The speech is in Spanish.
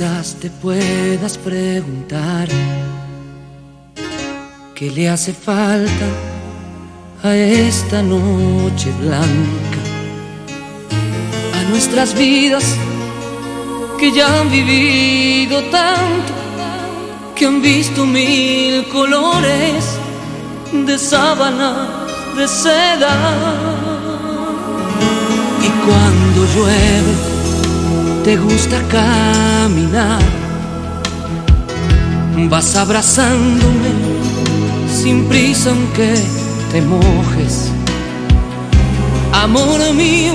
Quizás te puedas preguntar qué le hace falta a esta noche blanca, a nuestras vidas que ya han vivido tanto, que han visto mil colores de sábanas de seda. Y cuando llueve, te gusta caminar, vas abrazándome sin prisa aunque te mojes. Amor mío,